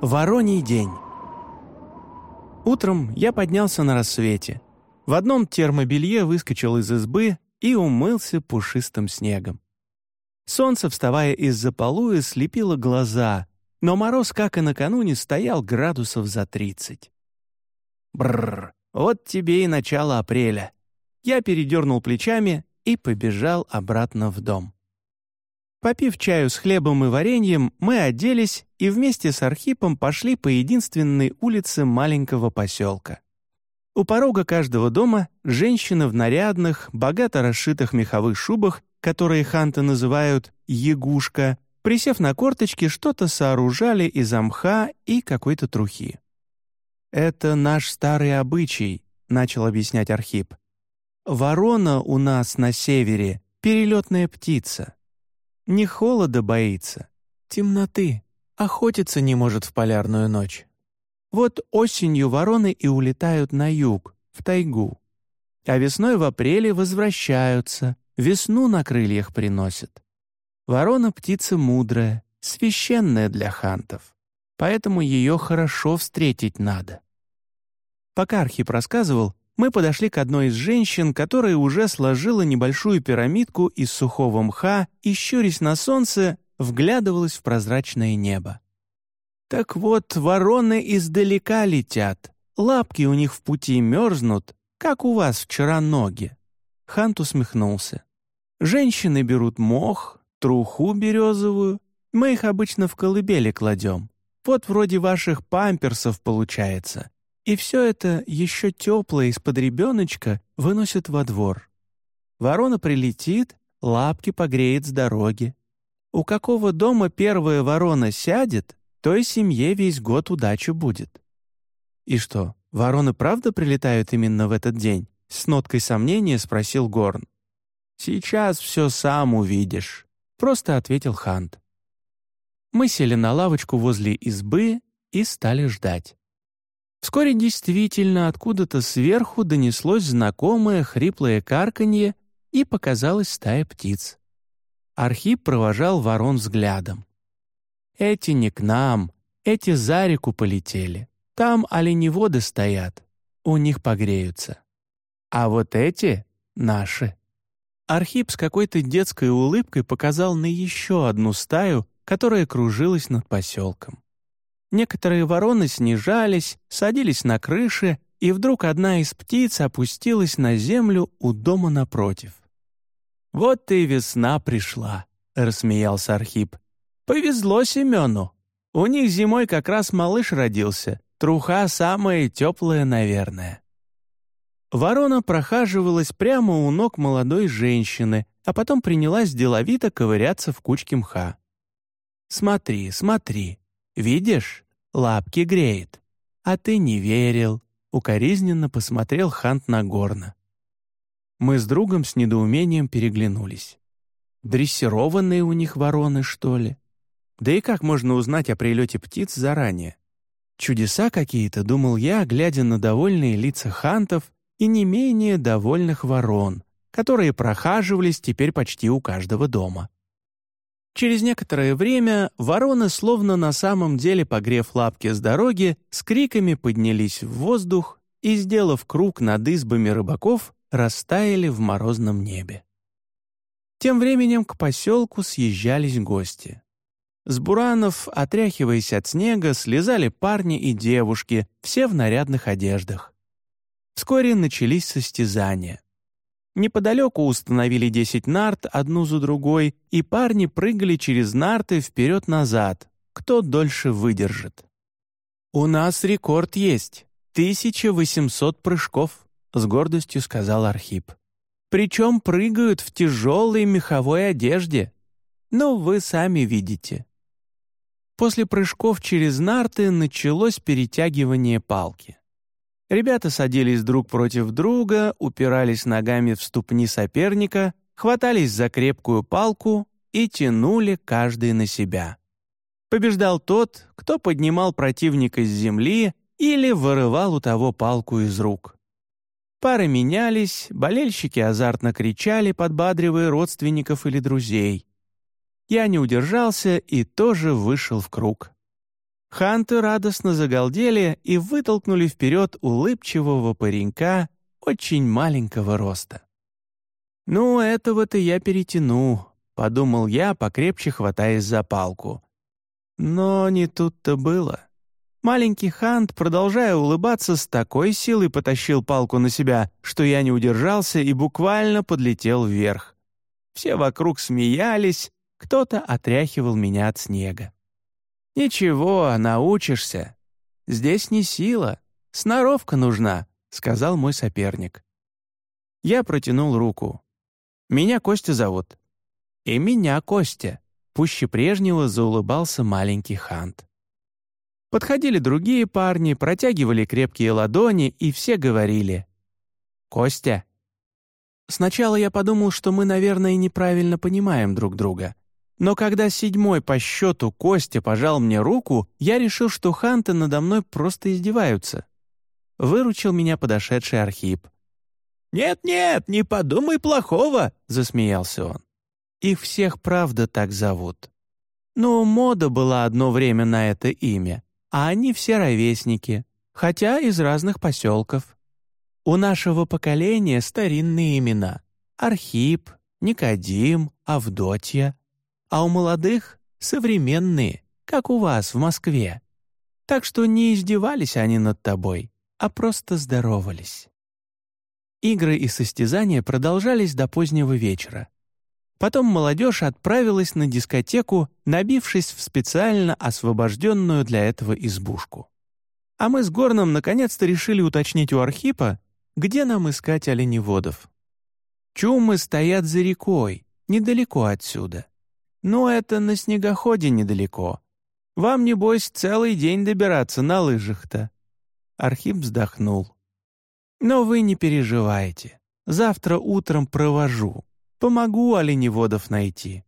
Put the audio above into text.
Вороний день. Утром я поднялся на рассвете. В одном термобелье выскочил из избы и умылся пушистым снегом. Солнце, вставая из-за полуя, слепило глаза, но мороз, как и накануне, стоял градусов за тридцать. Бррр, вот тебе и начало апреля. Я передернул плечами и побежал обратно в дом. Попив чаю с хлебом и вареньем, мы оделись и вместе с Архипом пошли по единственной улице маленького поселка. У порога каждого дома женщины в нарядных, богато расшитых меховых шубах, которые ханты называют «ягушка», присев на корточки, что-то сооружали из мха и какой-то трухи. «Это наш старый обычай», — начал объяснять Архип. «Ворона у нас на севере — перелетная птица. Не холода боится, темноты, охотиться не может в полярную ночь. Вот осенью вороны и улетают на юг, в тайгу. А весной в апреле возвращаются, весну на крыльях приносят. Ворона — птица мудрая, священная для хантов, поэтому ее хорошо встретить надо. Пока Архип рассказывал, мы подошли к одной из женщин, которая уже сложила небольшую пирамидку из сухого мха и, щурясь на солнце, вглядывалась в прозрачное небо. «Так вот, вороны издалека летят, лапки у них в пути мерзнут, как у вас вчера ноги». Хант усмехнулся. «Женщины берут мох, труху березовую, мы их обычно в колыбели кладем. Вот вроде ваших памперсов получается. И все это еще теплое из-под ребеночка выносят во двор. Ворона прилетит, лапки погреет с дороги. У какого дома первая ворона сядет, той семье весь год удачу будет. И что, вороны правда прилетают именно в этот день? С ноткой сомнения спросил Горн. «Сейчас все сам увидишь», — просто ответил Хант. Мы сели на лавочку возле избы и стали ждать. Вскоре действительно откуда-то сверху донеслось знакомое хриплое карканье и показалась стая птиц. Архип провожал ворон взглядом. «Эти не к нам, эти за реку полетели. Там оленеводы стоят, у них погреются. А вот эти — наши». Архип с какой-то детской улыбкой показал на еще одну стаю, которая кружилась над поселком. Некоторые вороны снижались, садились на крыши, и вдруг одна из птиц опустилась на землю у дома напротив. «Вот и весна пришла», — рассмеялся Архип. «Повезло Семену. У них зимой как раз малыш родился, труха самая теплая, наверное». Ворона прохаживалась прямо у ног молодой женщины, а потом принялась деловито ковыряться в кучке мха. «Смотри, смотри, Видишь, лапки греет. А ты не верил». Укоризненно посмотрел Хант на Горна. Мы с другом с недоумением переглянулись. Дрессированные у них вороны, что ли? Да и как можно узнать о прилете птиц заранее? Чудеса какие-то, думал я, глядя на довольные лица хантов и не менее довольных ворон, которые прохаживались теперь почти у каждого дома. Через некоторое время вороны, словно на самом деле погрев лапки с дороги, с криками поднялись в воздух и, сделав круг над избами рыбаков, растаяли в морозном небе. Тем временем к поселку съезжались гости. С буранов, отряхиваясь от снега, слезали парни и девушки, все в нарядных одеждах. Вскоре начались состязания. Неподалеку установили 10 нарт одну за другой, и парни прыгали через нарты вперед-назад, кто дольше выдержит. «У нас рекорд есть. 1800 прыжков», — с гордостью сказал Архип. «Причем прыгают в тяжелой меховой одежде. Ну, вы сами видите». После прыжков через нарты началось перетягивание палки. Ребята садились друг против друга, упирались ногами в ступни соперника, хватались за крепкую палку и тянули каждый на себя. Побеждал тот, кто поднимал противника с земли или вырывал у того палку из рук. Пары менялись, болельщики азартно кричали, подбадривая родственников или друзей. Я не удержался и тоже вышел в круг. Ханты радостно загалдели и вытолкнули вперед улыбчивого паренька очень маленького роста. «Ну, этого-то я перетяну», — подумал я, покрепче хватаясь за палку. Но не тут-то было. Маленький Хант, продолжая улыбаться, с такой силой потащил палку на себя, что я не удержался и буквально подлетел вверх. Все вокруг смеялись, кто-то отряхивал меня от снега. «Ничего, научишься. Здесь не сила, сноровка нужна», — сказал мой соперник. Я протянул руку. «Меня Костя зовут». «И меня Костя», — пуще прежнего заулыбался маленький Хант. Подходили другие парни, протягивали крепкие ладони, и все говорили «Костя». Сначала я подумал, что мы, наверное, неправильно понимаем друг друга. Но когда седьмой по счету Костя пожал мне руку, я решил, что ханты надо мной просто издеваются. Выручил меня подошедший Архип. «Нет-нет, не подумай плохого!» — засмеялся он. «Их всех правда так зовут. Но мода была одно время на это имя, а они все ровесники, хотя из разных поселков. У нашего поколения старинные имена — Архип, Никодим, Авдотья, а у молодых — современные, как у вас в Москве. Так что не издевались они над тобой, а просто здоровались. Игры и состязания продолжались до позднего вечера. Потом молодежь отправилась на дискотеку, набившись в специально освобожденную для этого избушку. А мы с Горном наконец-то решили уточнить у Архипа, где нам искать оленеводов. Чумы стоят за рекой, недалеко отсюда. Но это на снегоходе недалеко. Вам, небось, целый день добираться на лыжах-то». Архип вздохнул. «Но вы не переживайте. Завтра утром провожу. Помогу оленеводов найти».